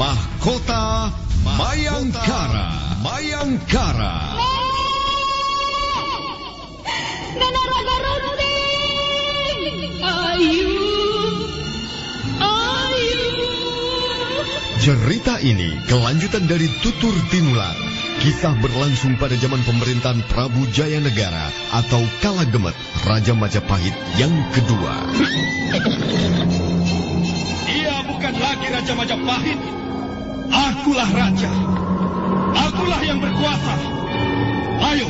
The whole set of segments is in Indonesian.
Mahkota Mayangkara. Mayangkara. Runting! Ayu! Ayu! Cerita ini kelanjutan dari Tutur Tinular. Kisah berlangsung pada zaman pemerintahan Prabu Jaya Negara atau Kala Gemet, Raja Majapahit yang kedua. Dia bukan lagi Raja Majapahit. Akulah raja. Akulah yang berkuasa. Ayo,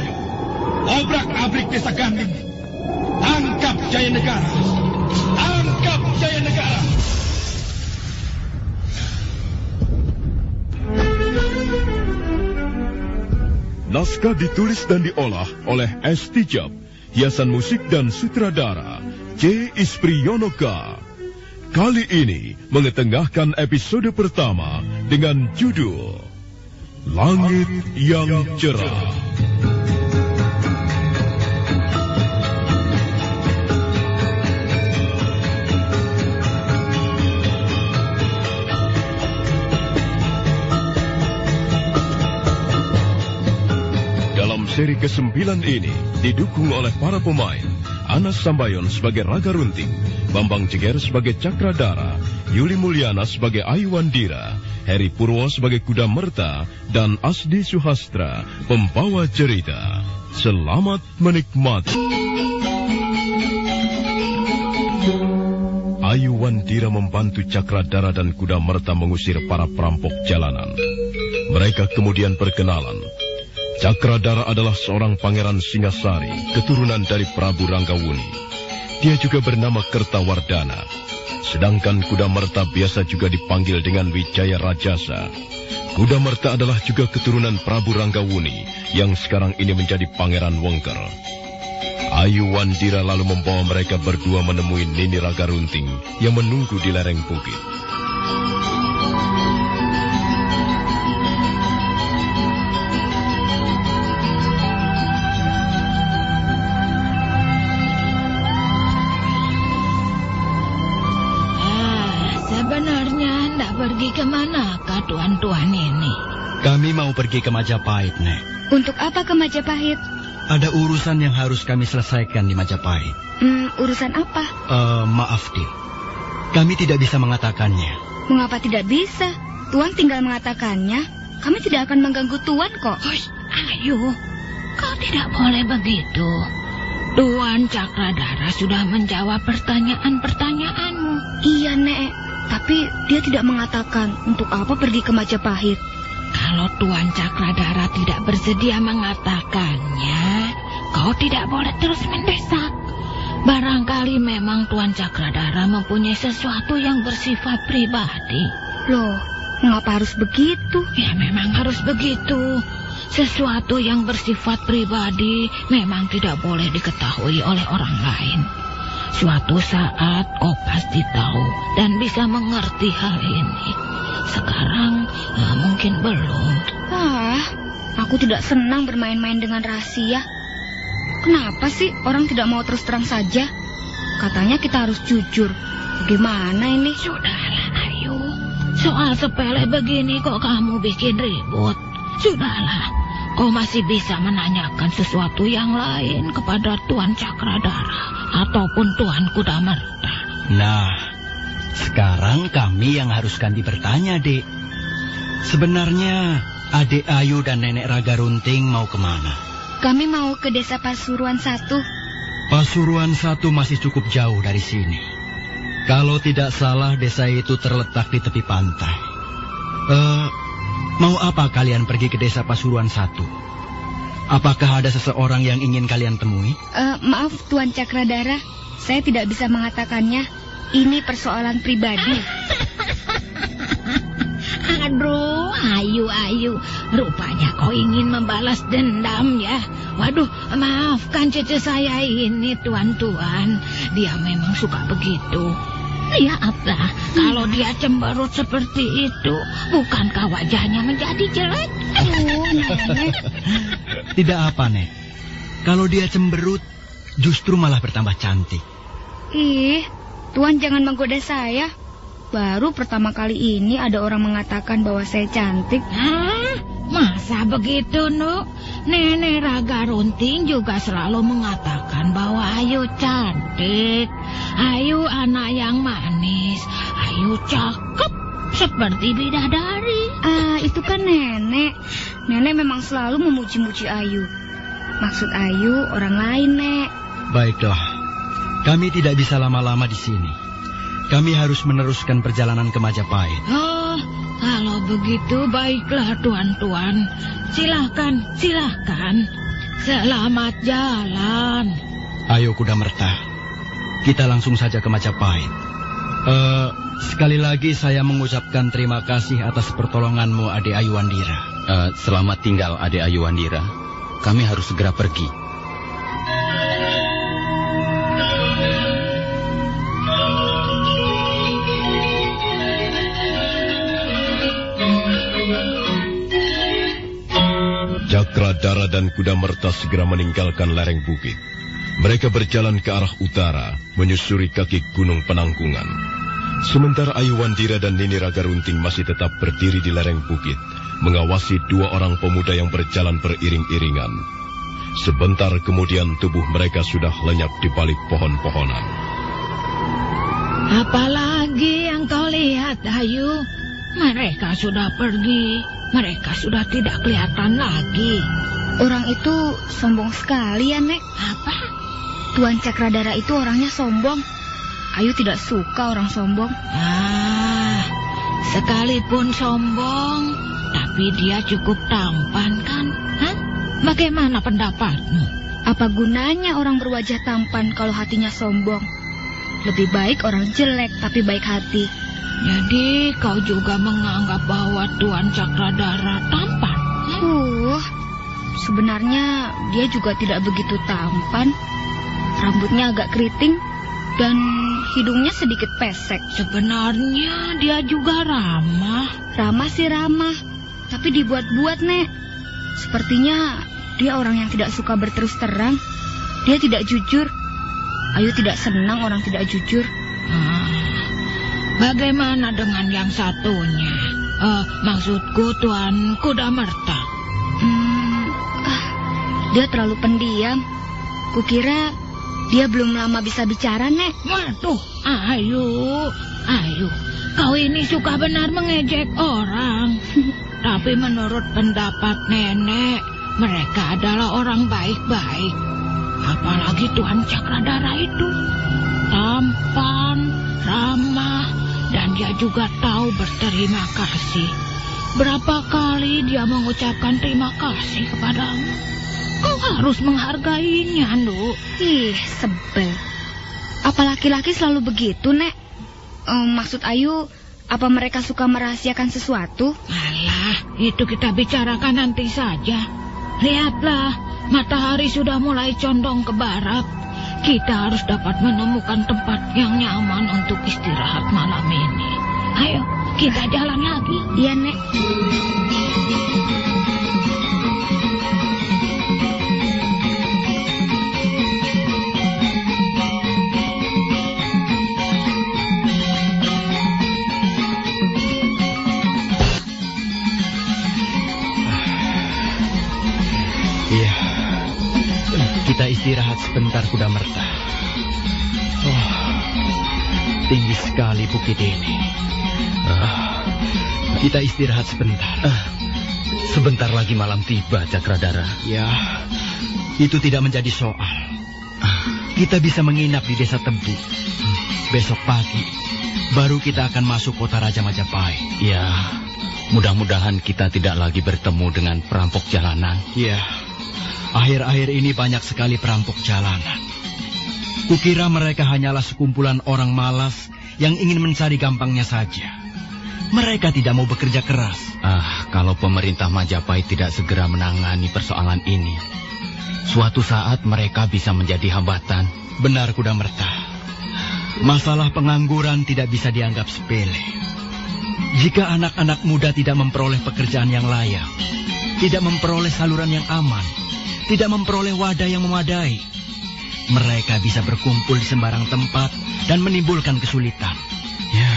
obrak-abrik desa Ganding. Tangkap Jaya Negara. Tangkap Jaya Negara. Naskah ditulis dan diolah oleh S. Tijab, hiasan musik dan sutradara C. Ispriyonoka. Kali ini mengetengahkan episode pertama dengan judul Langit yang Cerah. Dalam seri ke-9 ini didukung oleh para pemain Anas Sambayon sebagai Raga Runting, Bambang Jeger sebagai Cakradara, Yuli Mulyana sebagai Ayu Wandira, Heri Purwo sebagai Kuda Merta, dan Asdi Suhastra, pembawa cerita. Selamat menikmati. Ayu Wandira membantu Cakradara dan Kuda Merta mengusir para perampok jalanan. Mereka kemudian berkenalan. Cakradara adalah seorang pangeran Singasari, keturunan dari Prabu Ranggawuni. Dia juga bernama Kertawardana. Sedangkan Kuda Merta biasa juga dipanggil dengan Wijaya Rajasa. Kuda Merta adalah juga keturunan Prabu Ranggawuni yang sekarang ini menjadi Pangeran Wengker. Ayu Wandira lalu membawa mereka berdua menemui Nini Raga Runting yang menunggu di lereng bukit. Mau pergi ke Majapahit, Nek. Untuk apa ke Majapahit? Ada urusan yang harus kami selesaikan di Majapahit. Hmm, urusan apa? Eh, maaf, Dik. Kami tidak bisa mengatakannya. Mengapa tidak bisa? Tuan tinggal mengatakannya. Kami tidak akan mengganggu Tuan kok. Hush, ayo, kau tidak boleh begitu. Tuan Cakradara sudah menjawab pertanyaan-pertanyaanmu. Iya, Nek. Tapi dia tidak mengatakan untuk apa pergi ke Majapahit. Kalau Tuan Cakradara tidak bersedia mengatakannya, kau tidak boleh terus mendesak. Barangkali memang Tuan Cakradara mempunyai sesuatu yang bersifat pribadi. Loh, mengapa harus begitu? Ya memang harus begitu. Sesuatu yang bersifat pribadi memang tidak boleh diketahui oleh orang lain. Suatu saat kau pasti tahu dan bisa mengerti hal ini. Sekarang eh, mungkin belum. Ah, aku tidak senang bermain-main dengan rahasia. Kenapa sih orang tidak mau terus terang saja? Katanya kita harus jujur. Bagaimana ini? Sudahlah, Ayu. Soal sepele begini kok kamu bikin ribut. Sudahlah, kau masih bisa menanyakan sesuatu yang lain kepada Tuan Cakradara ataupun Tuan Kuda Merta. Nah, sekarang kami yang harus ganti bertanya, Dek. Sebenarnya, adik Ayu dan nenek Raga Runting mau ke mana? Kami mau ke desa Pasuruan satu. Pasuruan satu masih cukup jauh dari sini. Kalau tidak salah, desa itu terletak di tepi pantai. Eh, mau apa kalian pergi ke desa Pasuruan satu? Apakah ada seseorang yang ingin kalian temui? Eh, maaf Tuan Cakradara, saya tidak bisa mengatakannya. Ini persoalan pribadi. Aduh, ayu, ayu. Rupanya kau ingin membalas dendam ya. Waduh, maafkan cece saya ini, tuan-tuan. Dia memang suka begitu. Lihatlah, kalau dia cemberut seperti itu, bukankah wajahnya menjadi jelek? Nenek. Tidak apa, Nek. Kalau dia cemberut, justru malah bertambah cantik. Ih, Tuan jangan menggoda saya. Baru pertama kali ini ada orang mengatakan bahwa saya cantik. Hah? Masa begitu, Nuk? Nenek Raga Runting juga selalu mengatakan bahwa Ayu cantik. Ayu anak yang manis. Ayu cakep seperti bidadari. Ah, itu kan nenek. Nenek memang selalu memuji-muji Ayu. Maksud Ayu orang lain, Nek. Baiklah, kami tidak bisa lama-lama di sini. Kami harus meneruskan perjalanan ke Majapahit. Oh, kalau begitu baiklah tuan-tuan. Silahkan, silahkan. Selamat jalan. Ayo kuda merta, kita langsung saja ke Majapahit. Eh, sekali lagi saya mengucapkan terima kasih atas pertolonganmu, Ade Ayuandira. Uh, selamat tinggal, Ade Ayuandira. Kami harus segera pergi. Cakradara dan kuda merta segera meninggalkan lereng bukit. Mereka berjalan ke arah utara, menyusuri kaki gunung penangkungan. Sementara Ayuwandira dan Nini Raga Runting masih tetap berdiri di lereng bukit, mengawasi dua orang pemuda yang berjalan beriring-iringan. Sebentar kemudian tubuh mereka sudah lenyap di balik pohon-pohonan. Apalagi yang kau lihat, Ayu? Mereka sudah pergi. Mereka sudah tidak kelihatan lagi. Orang itu sombong sekali ya, Nek. Apa? Tuan Cakradara itu orangnya sombong. Ayu tidak suka orang sombong. Ah, sekalipun sombong, tapi dia cukup tampan kan? Hah? Bagaimana pendapatmu? Apa gunanya orang berwajah tampan kalau hatinya sombong? Lebih baik orang jelek tapi baik hati. Jadi kau juga menganggap bahwa Tuan Cakradara tampan? Hah? Uh, sebenarnya dia juga tidak begitu tampan. Rambutnya agak keriting dan hidungnya sedikit pesek. Sebenarnya dia juga ramah. Ramah sih ramah, tapi dibuat-buat, Nek. Sepertinya dia orang yang tidak suka berterus terang. Dia tidak jujur. Ayu tidak senang orang tidak jujur. Ah, bagaimana dengan yang satunya? Eh, maksudku Tuan Kuda Merta. Hmm, ah, dia terlalu pendiam. Kukira dia belum lama bisa bicara, Nek. Waduh, ayo, ayo. Kau ini suka benar mengejek orang. Tapi menurut pendapat nenek, mereka adalah orang baik-baik. Apalagi Tuan Cakradara itu. Tampan, ramah, dan dia juga tahu berterima kasih. Berapa kali dia mengucapkan terima kasih kepadamu? Kau harus menghargainya, Nduk. Ih, sebel. Apa laki-laki selalu begitu, Nek? Eh, maksud Ayu, apa mereka suka merahasiakan sesuatu? Alah, itu kita bicarakan nanti saja. Lihatlah, matahari sudah mulai condong ke barat. Kita harus dapat menemukan tempat yang nyaman untuk istirahat malam ini. Ayo, kita jalan lagi. Iya, Nek. Istirahat sebentar kuda merta. Oh, tinggi sekali bukit ini. Ah, kita istirahat sebentar. Ah, sebentar lagi malam tiba, Cakradara. Ya, itu tidak menjadi soal. Kita bisa menginap di desa Tempu. Besok pagi, baru kita akan masuk kota Raja Majapahit. Ya, mudah-mudahan kita tidak lagi bertemu dengan perampok jalanan. Ya, akhir-akhir ini banyak sekali perampok jalanan. Kukira mereka hanyalah sekumpulan orang malas yang ingin mencari gampangnya saja. Mereka tidak mau bekerja keras. Ah, kalau pemerintah Majapahit tidak segera menangani persoalan ini, suatu saat mereka bisa menjadi hambatan. Benar kuda merta. Masalah pengangguran tidak bisa dianggap sepele. Jika anak-anak muda tidak memperoleh pekerjaan yang layak, tidak memperoleh saluran yang aman, tidak memperoleh wadah yang memadai, mereka bisa berkumpul di sembarang tempat dan menimbulkan kesulitan. Ya,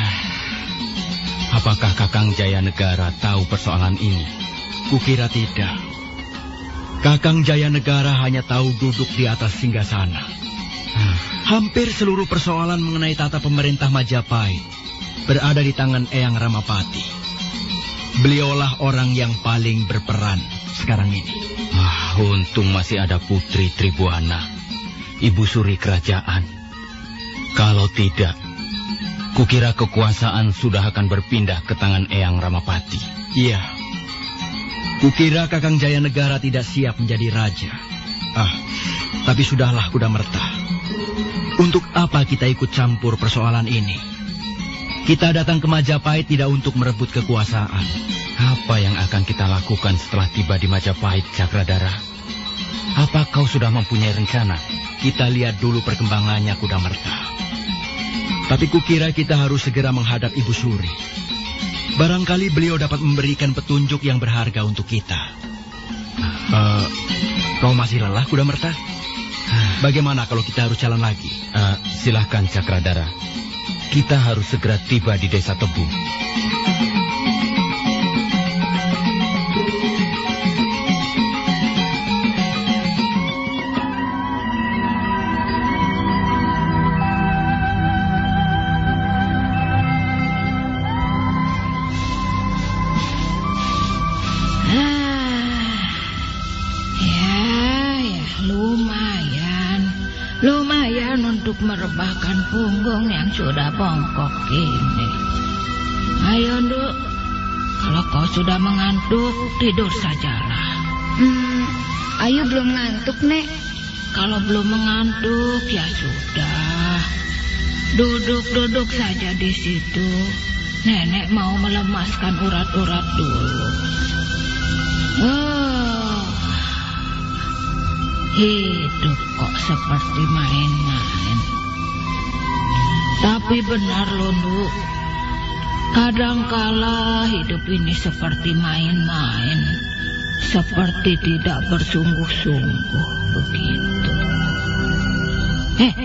Apakah Kakang Jaya Negara tahu persoalan ini? Kukira tidak. Kakang Jaya Negara hanya tahu duduk di atas singgasana. Hampir seluruh persoalan mengenai tata pemerintah Majapahit berada di tangan Eyang Ramapati. Beliaulah orang yang paling berperan sekarang ini. Ah, untung masih ada Putri Tribuana, Ibu Suri Kerajaan. Kalau tidak, kukira kekuasaan sudah akan berpindah ke tangan Eyang Ramapati. Iya. Kukira Kakang Jaya Negara tidak siap menjadi raja. Ah, tapi sudahlah kuda merta. Untuk apa kita ikut campur persoalan ini? Kita datang ke Majapahit tidak untuk merebut kekuasaan. Apa yang akan kita lakukan setelah tiba di Majapahit, Cakradara? Apa kau sudah mempunyai rencana? Kita lihat dulu perkembangannya kuda merta. Tapi kukira kita harus segera menghadap Ibu Suri. Barangkali beliau dapat memberikan petunjuk yang berharga untuk kita. Uh, kau masih lelah kuda merta? Bagaimana kalau kita harus jalan lagi? Uh, silahkan Cakradara. Kita harus segera tiba di desa Tebu. Punggung yang sudah bongkok ini. Ayo, Nduk. Kalau kau sudah mengantuk, tidur sajalah. Hmm, Ayu belum ngantuk, Nek. Kalau belum mengantuk, ya sudah. Duduk-duduk saja di situ. Nenek mau melemaskan urat-urat dulu. Oh, hidup kok seperti main-main. Tapi benar loh, Nduk. Kadangkala hidup ini seperti main-main. Seperti tidak bersungguh-sungguh begitu. Eh,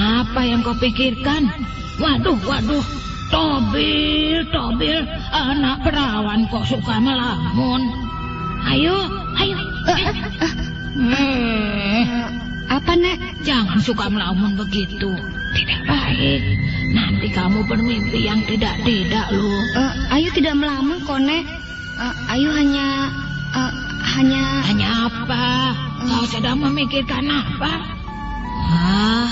apa yang kau pikirkan? Waduh, waduh. Tobil, Tobil, anak perawan kok suka melamun. Ayo, ayo. Hmm. Apa, Nek? Jangan suka melamun begitu. Tidak baik. Nanti kamu bermimpi yang tidak-tidak loh. Uh, Ayu tidak melamun kok, Nek. Uh, Ayu hanya... Uh, hanya... Hanya apa? Kau sedang memikirkan apa? Ah.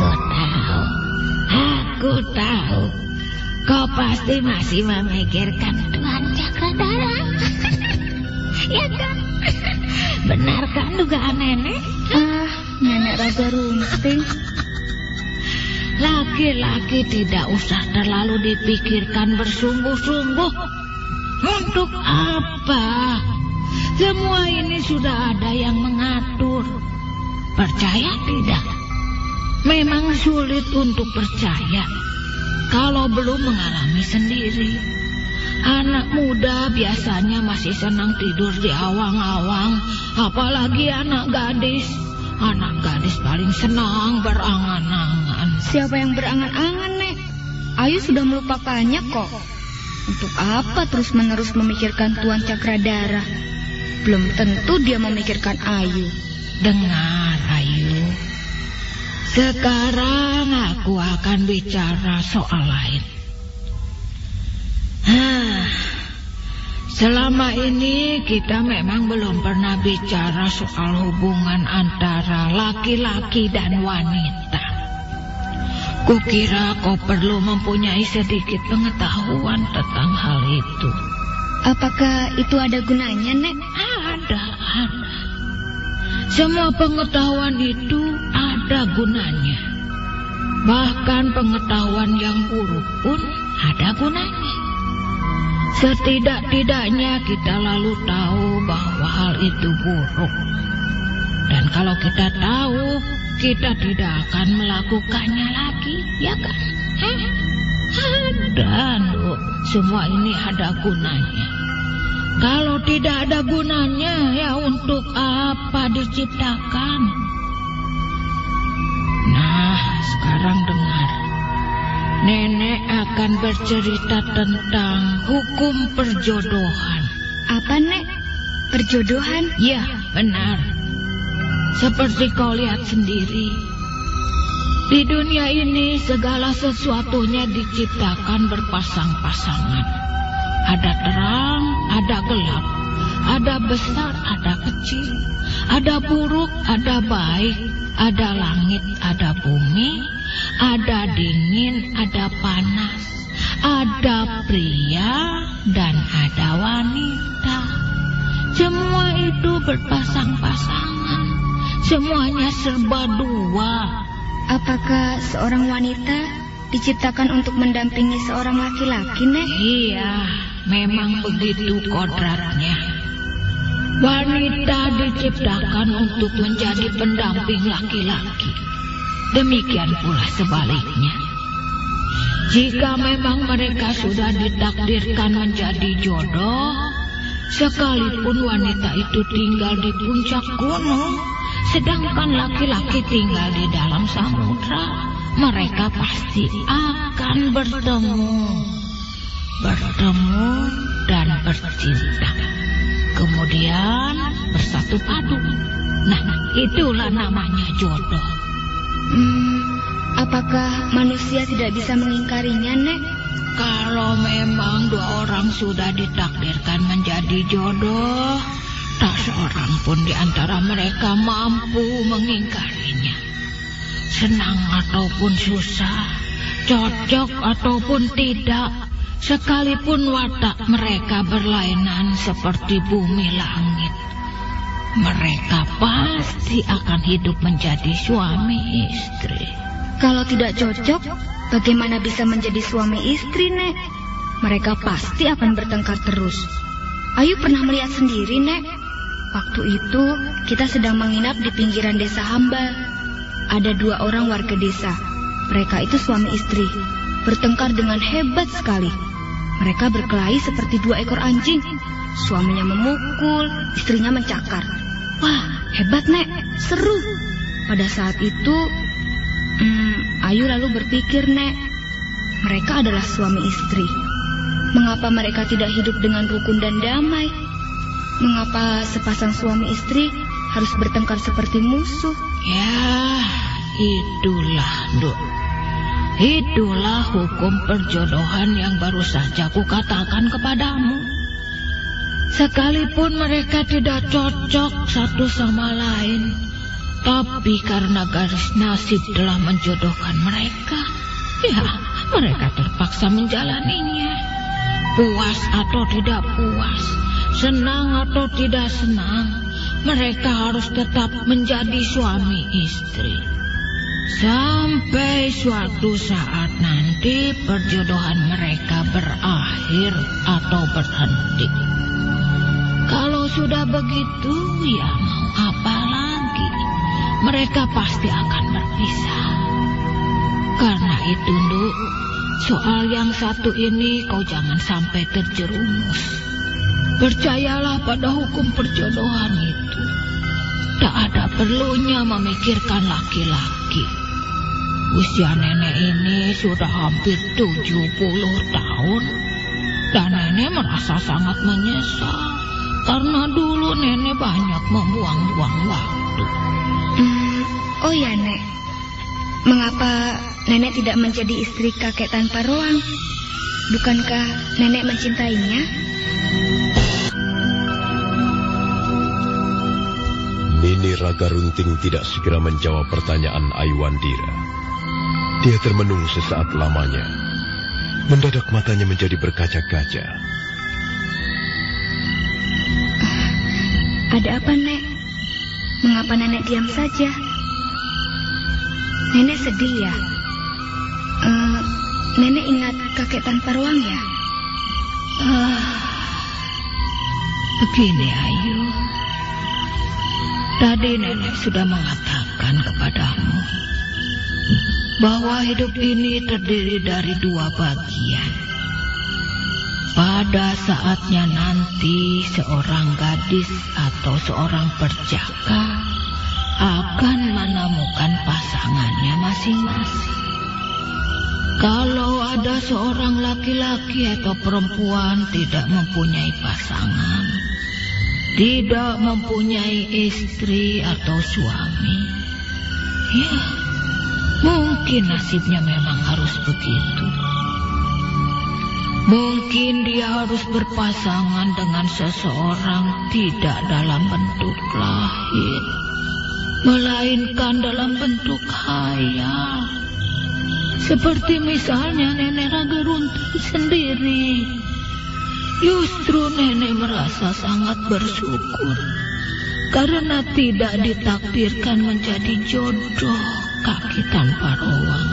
Aku tahu. Aku tahu. Kau pasti masih memikirkan Tuhan Cakradara. ya kan? Benar kan dugaan nenek? Raja Runting. Laki-laki tidak usah terlalu dipikirkan bersungguh-sungguh. Untuk apa? Semua ini sudah ada yang mengatur. Percaya tidak? Memang sulit untuk percaya kalau belum mengalami sendiri. Anak muda biasanya masih senang tidur di awang-awang, apalagi anak gadis. Anak gadis paling senang berangan-angan. Siapa yang berangan-angan, Nek? Ayu sudah melupakannya kok. Untuk apa terus-menerus memikirkan Tuan Cakradara? Belum tentu dia memikirkan Ayu. Dengar, Ayu. Sekarang aku akan bicara soal lain. Ah, selama ini kita memang belum pernah bicara soal hubungan antara laki-laki dan wanita. Kukira kau perlu mempunyai sedikit pengetahuan tentang hal itu. Apakah itu ada gunanya, Nek? Ada, ada. Semua pengetahuan itu ada gunanya. Bahkan pengetahuan yang buruk pun ada gunanya. Setidak-tidaknya kita lalu tahu bahwa hal itu buruk. Dan kalau kita tahu, kita tidak akan melakukannya lagi, ya kan? Nduk. Semua ini ada gunanya. Kalau tidak ada gunanya, ya untuk apa diciptakan? Nah, sekarang dengar. Nenek akan bercerita tentang hukum perjodohan. Apa, Nek? Perjodohan? Ya, benar. Seperti kau lihat sendiri. Di dunia ini segala sesuatunya diciptakan berpasang-pasangan. Ada terang, ada gelap. Ada besar, ada kecil. Ada buruk, ada baik. Ada langit, ada bumi. Ada dingin, ada panas. Ada pria dan ada wanita. Semua itu berpasang-pasangan. Semuanya serba dua. Apakah seorang wanita diciptakan untuk mendampingi seorang laki-laki, Nek? Iya, memang begitu kodratnya. Wanita diciptakan untuk menjadi pendamping laki-laki. Demikian pula sebaliknya. Jika memang mereka sudah ditakdirkan menjadi jodoh, sekalipun wanita itu tinggal di puncak gunung, sedangkan laki-laki tinggal di dalam samudra, mereka pasti akan bertemu. Bertemu dan bercinta. Kemudian bersatu padu. Nah, itulah namanya jodoh. Hmm, apakah manusia tidak bisa mengingkarinya, Nek? Kalau memang dua orang sudah ditakdirkan menjadi jodoh, tak seorang pun di antara mereka mampu mengingkarinya. Senang ataupun susah, cocok ataupun tidak, sekalipun watak mereka berlainan seperti bumi langit. Mereka pasti akan hidup menjadi suami istri. Kalau tidak cocok, bagaimana bisa menjadi suami istri, Nek? Mereka pasti akan bertengkar terus. Ayu pernah melihat sendiri, Nek. Waktu itu kita sedang menginap di pinggiran desa Hamba. Ada dua orang warga desa. Mereka itu suami istri. Bertengkar dengan hebat sekali. Mereka berkelahi seperti dua ekor anjing. Suaminya memukul, istrinya mencakar. Wah, hebat, Nek. Seru. Pada saat itu, hmm, Ayu lalu berpikir, Nek. Mereka adalah suami istri. Mengapa mereka tidak hidup dengan rukun dan damai? Mengapa sepasang suami istri harus bertengkar seperti musuh? Ya, itulah, Duk. Itulah hukum perjodohan yang baru saja kukatakan kepadamu. Sekalipun mereka tidak cocok satu sama lain, tapi karena garis nasib telah menjodohkan mereka, ya mereka terpaksa menjalaninya. Puas atau tidak puas, senang atau tidak senang, mereka harus tetap menjadi suami istri. Sampai suatu saat nanti perjodohan mereka berakhir atau berhenti. Kalau sudah begitu, ya mau apa lagi? Mereka pasti akan berpisah. Karena itu, Nduk, soal yang satu ini kau jangan sampai terjerumus. Percayalah pada hukum perjodohan itu. Tak ada perlunya memikirkan laki-laki. Usia nenek ini sudah hampir 70 tahun. Dan nenek merasa sangat menyesal. Karena dulu nenek banyak membuang-buang waktu. Hmm, oh ya, Nek. Mengapa nenek tidak menjadi istri kakek tanpa ruang? Bukankah nenek mencintainya? Nini Raga Runting tidak segera menjawab pertanyaan Aiwandira. Dia termenung sesaat lamanya. Mendadak matanya menjadi berkaca-kaca. Ada apa, Nek? Mengapa nenek diam saja? Nenek sedih ya? Eh, nenek ingat kakek tanpa ruang ya? Ah, begini Ayu. Tadi nenek sudah mengatakan kepadamu bahwa hidup ini terdiri dari dua bagian. Pada saatnya nanti seorang gadis atau seorang perjaka akan menemukan pasangannya masing-masing. Kalau ada seorang laki-laki atau perempuan tidak mempunyai pasangan, tidak mempunyai istri atau suami, ya mungkin nasibnya memang harus begitu. Mungkin dia harus berpasangan dengan seseorang tidak dalam bentuk lahir, melainkan dalam bentuk khayal. Seperti misalnya nenek Raga Runting sendiri. Justru nenek merasa sangat bersyukur karena tidak ditakdirkan menjadi jodoh kaki tanpa ruang.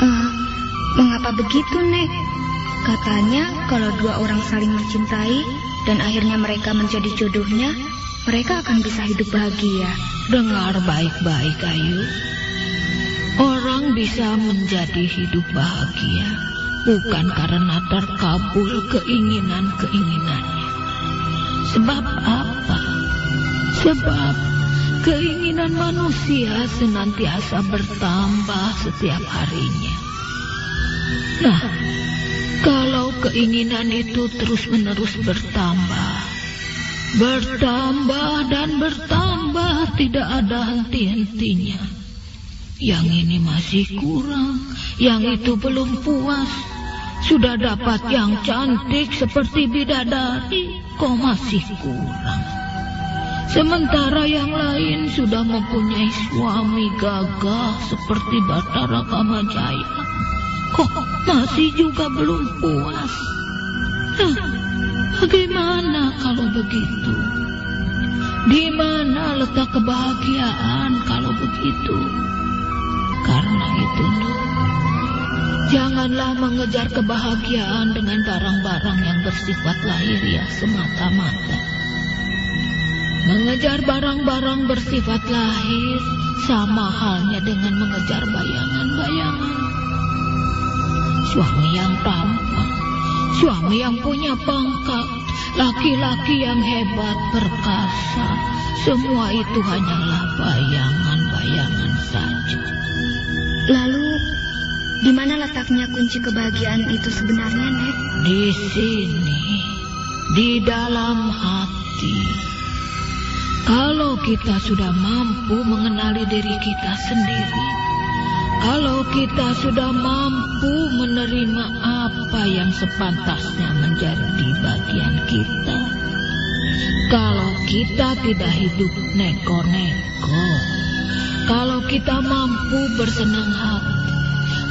Uh, mengapa begitu, Nek? Katanya kalau dua orang saling mencintai dan akhirnya mereka menjadi jodohnya, mereka akan bisa hidup bahagia. Dengar baik-baik, Ayu. Orang bisa menjadi hidup bahagia bukan karena terkabul keinginan-keinginannya. Sebab apa? Sebab keinginan manusia senantiasa bertambah setiap harinya. Nah, kalau keinginan itu terus-menerus bertambah, bertambah dan bertambah tidak ada henti-hentinya yang ini masih kurang, yang itu belum puas. Sudah dapat yang cantik seperti bidadari, kok masih kurang. Sementara yang lain sudah mempunyai suami gagah seperti Batara Kamajaya. Kok masih juga belum puas? Nah, bagaimana kalau begitu? Di mana letak kebahagiaan kalau begitu? Karena itu, janganlah mengejar kebahagiaan dengan barang-barang yang bersifat lahiriah semata-mata. Mengejar barang-barang bersifat lahir sama halnya dengan mengejar bayangan-bayangan. Suami yang tampan, suami yang punya pangkat, laki-laki yang hebat, perkasa, semua itu hanyalah bayangan-bayangan saja. Lalu, di mana letaknya kunci kebahagiaan itu sebenarnya, Nek? Di sini, di dalam hati. Kalau kita sudah mampu mengenali diri kita sendiri, kalau kita sudah mampu menerima apa yang sepantasnya menjadi bagian kita, kalau kita tidak hidup neko-neko, kalau kita mampu bersenang hati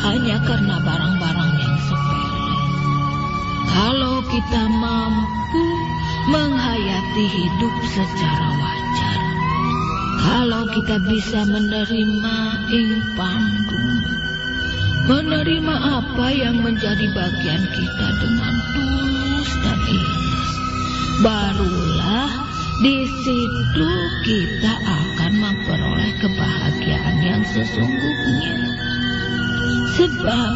hanya karena barang-barang yang sepele. Kalau kita mampu menghayati hidup secara wajar. Kalau kita bisa menerima ing pandu. Menerima apa yang menjadi bagian kita dengan tulus dan ikhlas. Barulah di situ kita akan memperoleh kebahagiaan yang sesungguhnya. Sebab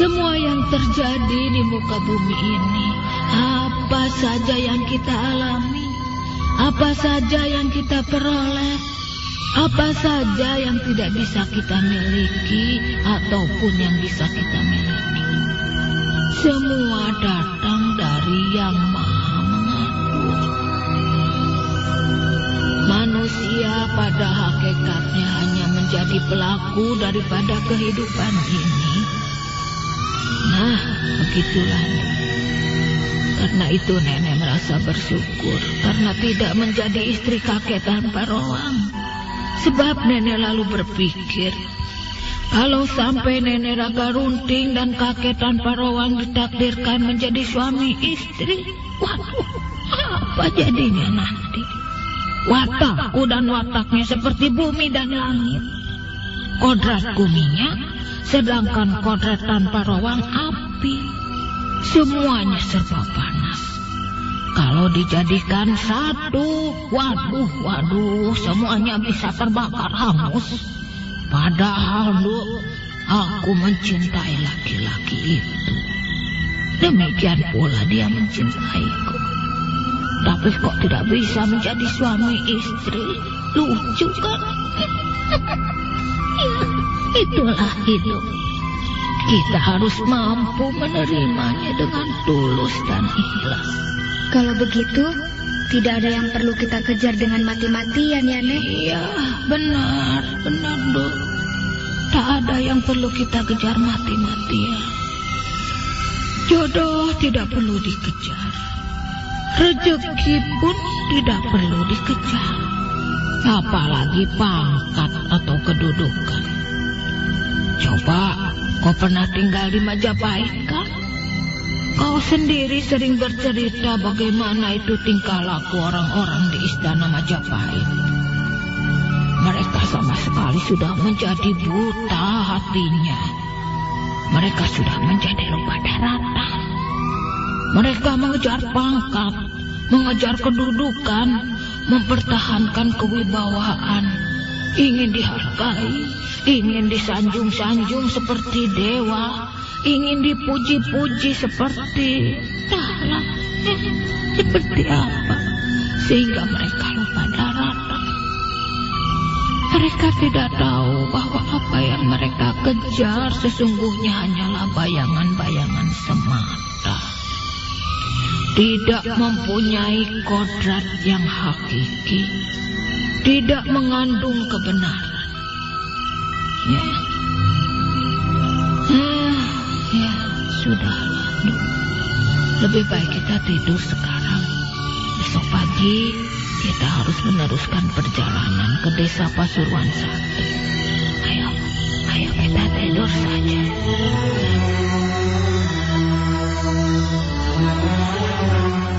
semua yang terjadi di muka bumi ini, apa saja yang kita alami, apa saja yang kita peroleh, apa saja yang tidak bisa kita miliki ataupun yang bisa kita miliki. Semua datang dari yang maha Manusia pada hakikatnya hanya menjadi pelaku daripada kehidupan ini. Nah, begitulah. Karena itu nenek merasa bersyukur karena tidak menjadi istri kakek tanpa roang. Sebab nenek lalu berpikir, kalau sampai nenek raga runting dan kakek tanpa roang ditakdirkan menjadi suami istri, waduh, apa jadinya nanti? Watakku dan wataknya seperti bumi dan langit. Kodratku minyak, sedangkan kodrat tanpa rawang api. Semuanya serba panas. Kalau dijadikan satu, waduh, waduh, semuanya bisa terbakar hangus. Padahal, lu, aku mencintai laki-laki itu. Demikian pula dia mencintaiku. Tapi kok tidak bisa menjadi suami istri? Lucu kan? itulah hidup. Kita harus mampu menerimanya dengan tulus dan ikhlas. Kalau begitu, tidak ada yang perlu kita kejar dengan mati-matian ya, Nek? Iya, benar, benar, Dok. Tak ada yang perlu kita kejar mati-matian. Jodoh tidak perlu dikejar. Rezeki pun tidak perlu dikejar. Apalagi pangkat atau kedudukan. Coba kau pernah tinggal di Majapahit kan? Kau sendiri sering bercerita bagaimana itu tingkah laku orang-orang di istana Majapahit. Mereka sama sekali sudah menjadi buta hatinya. Mereka sudah menjadi lupa daratan. Mereka mengejar pangkat, mengejar kedudukan, mempertahankan kewibawaan, ingin dihargai, ingin disanjung-sanjung seperti dewa, ingin dipuji-puji seperti entahlah, eh, seperti apa, sehingga mereka lupa daratan. Mereka tidak tahu bahwa apa yang mereka kejar sesungguhnya hanyalah bayangan-bayangan semata. Tidak mempunyai kodrat yang hakiki. Tidak mengandung kebenaran. Ya. Hmm, ya. Duh. Lebih baik kita tidur sekarang. Besok pagi kita harus meneruskan perjalanan ke desa Pasuruan Sakti. Ayo, ayo kita tidur saja. Nini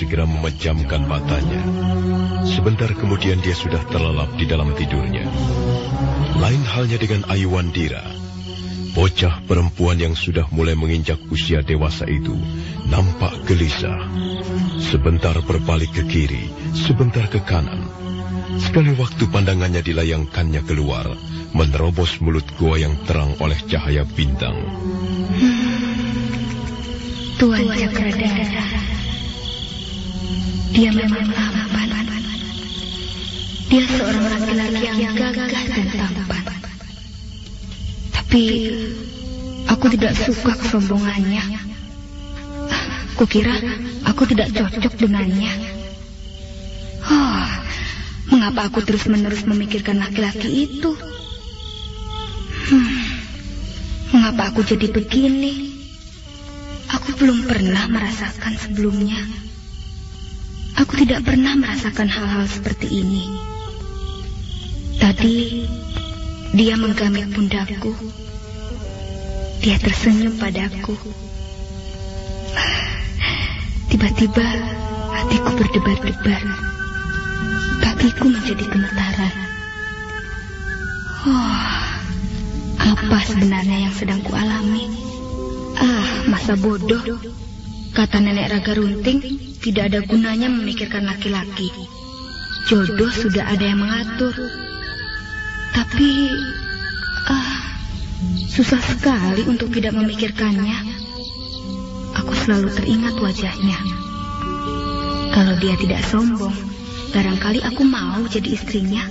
segera memejamkan matanya. Sebentar kemudian dia sudah terlelap di dalam tidurnya. Lain halnya dengan Ayu Wandira. Bocah perempuan yang sudah mulai menginjak usia dewasa itu nampak gelisah. Sebentar berbalik ke kiri, sebentar ke kanan. Sekali waktu pandangannya dilayangkannya keluar, menerobos mulut gua yang terang oleh cahaya bintang. Tuan Cakradara. Dia memang tampan. Dia seorang laki-laki yang gagah dan tampan. Tapi aku tidak suka kesombongannya. Kukira aku tidak cocok dengannya. Oh, mengapa aku terus-menerus memikirkan laki-laki itu? Hmm, mengapa aku jadi begini? Aku belum pernah merasakan sebelumnya. Aku tidak pernah merasakan hal-hal seperti ini. Tadi dia menggamit pundakku. Dia tersenyum padaku. Tiba-tiba hatiku berdebar-debar. Kakiku menjadi gemetaran. Oh, apa sebenarnya yang sedang kualami? Ah, masa bodoh. Kata nenek Raga Runting, tidak ada gunanya memikirkan laki-laki. Jodoh sudah ada yang mengatur. Tapi, ah, susah sekali untuk tidak memikirkannya. Aku selalu teringat wajahnya. Kalau dia tidak sombong, barangkali aku mau jadi istrinya.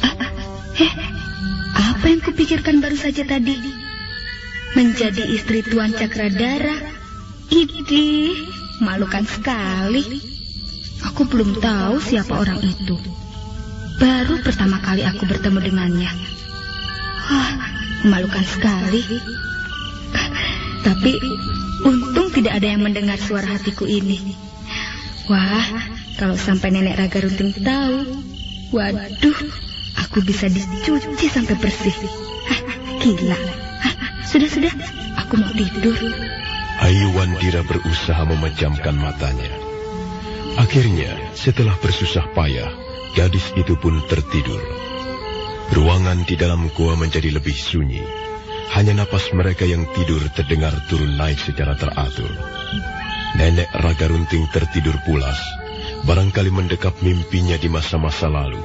Ah, eh, apa yang kupikirkan baru saja tadi? Menjadi istri Tuan Cakradara? Idih, malukan sekali. Aku belum tahu siapa orang itu. Baru pertama kali aku bertemu dengannya. Wah, memalukan sekali. Tapi untung tidak ada yang mendengar suara hatiku ini. Wah, kalau sampai nenek Raga Runting tahu, waduh, aku bisa dicuci sampai bersih. Hah, gila. Hah, sudah, sudah, aku mau tidur. Ayu Wandira berusaha memejamkan matanya. Akhirnya, setelah bersusah payah, gadis itu pun tertidur. Ruangan di dalam gua menjadi lebih sunyi. Hanya napas mereka yang tidur terdengar turun naik secara teratur. Nenek Raga Runting tertidur pulas, barangkali mendekap mimpinya di masa-masa lalu.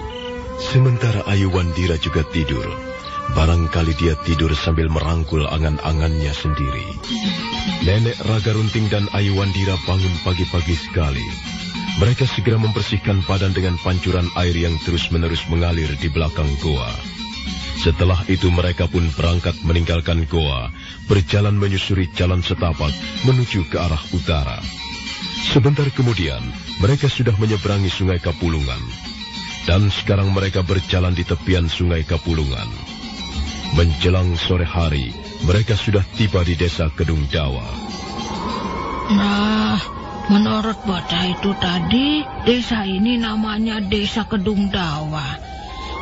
Sementara Ayu Wandira juga tidur, barangkali dia tidur sambil merangkul angan-angannya sendiri. Nenek Raga Runting dan Ayu Wandira bangun pagi-pagi sekali. Mereka segera membersihkan badan dengan pancuran air yang terus-menerus mengalir di belakang goa. Setelah itu mereka pun berangkat meninggalkan goa, berjalan menyusuri jalan setapak menuju ke arah utara. Sebentar kemudian, mereka sudah menyeberangi sungai Kapulungan. Dan sekarang mereka berjalan di tepian sungai Kapulungan. Menjelang sore hari, mereka sudah tiba di desa Kedung Dawa. Nah, menurut bocah itu tadi, desa ini namanya Desa Kedung Dawa.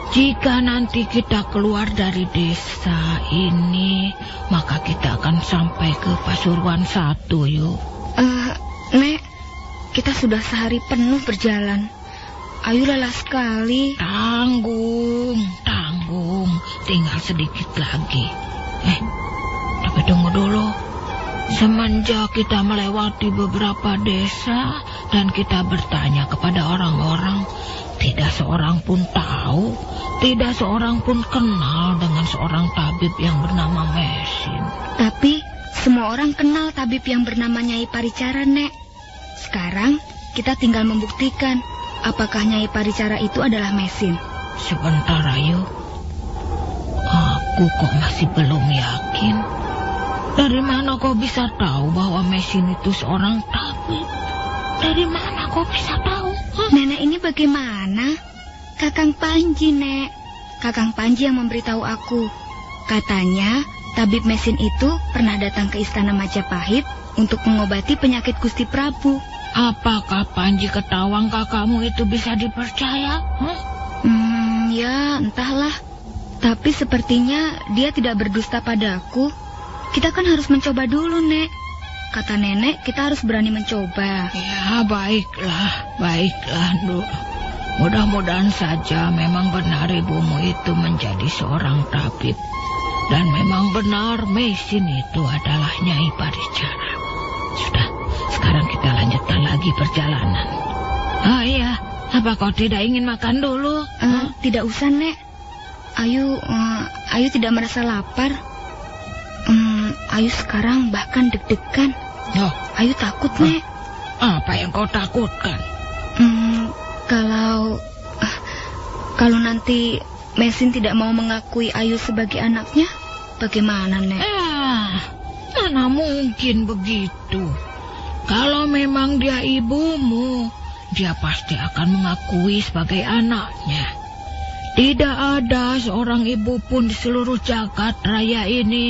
Jika nanti kita keluar dari desa ini, maka kita akan sampai ke Pasuruan satu, yuk. Eh, Nek, kita sudah sehari penuh berjalan. Ayu lelah sekali. Tanggung, tanggung. Tinggal sedikit lagi. Eh, tapi tunggu dulu. Semenjak kita melewati beberapa desa dan kita bertanya kepada orang-orang, tidak seorang pun tahu, tidak seorang pun kenal dengan seorang tabib yang bernama Mesin. Tapi semua orang kenal tabib yang bernama Nyai Paricara, Nek. Sekarang kita tinggal membuktikan apakah Nyai Paricara itu adalah Mesin. Sebentar, Ayu. Aku kok masih belum yakin. Dari mana kau bisa tahu bahwa Mesin itu seorang tabib? Dari mana kau bisa tahu? Hah? Nenek ini bagaimana? Kakang Panji, Nek. Kakang Panji yang memberitahu aku. Katanya, tabib Mesin itu pernah datang ke istana Majapahit untuk mengobati penyakit Gusti Prabu. Apakah Panji Ketawang kakakmu itu bisa dipercaya? Hah? Hmm, ya entahlah. Tapi sepertinya dia tidak berdusta padaku. Kita kan harus mencoba dulu, Nek. Kata nenek, kita harus berani mencoba. Ya, baiklah, baiklah, Nur. Mudah-mudahan saja memang benar ibumu itu menjadi seorang tabib. Dan memang benar Mesin itu adalah Nyai Paricara. Sudah, sekarang kita lanjutkan lagi perjalanan. Ah iya, apa kau tidak ingin makan dulu? Eh, Tidak usah, Nek. Ayu, eh, Ayu tidak merasa lapar. Hmm, Ayu sekarang bahkan deg-degan. Oh, Ayu takut, Nek. apa yang kau takutkan? Hmm, kalau ah, kalau nanti Mesin tidak mau mengakui Ayu sebagai anaknya, bagaimana, Nek? Ah, mana mungkin begitu. Kalau memang dia ibumu, dia pasti akan mengakui sebagai anaknya. Tidak ada seorang ibu pun di seluruh jagat raya ini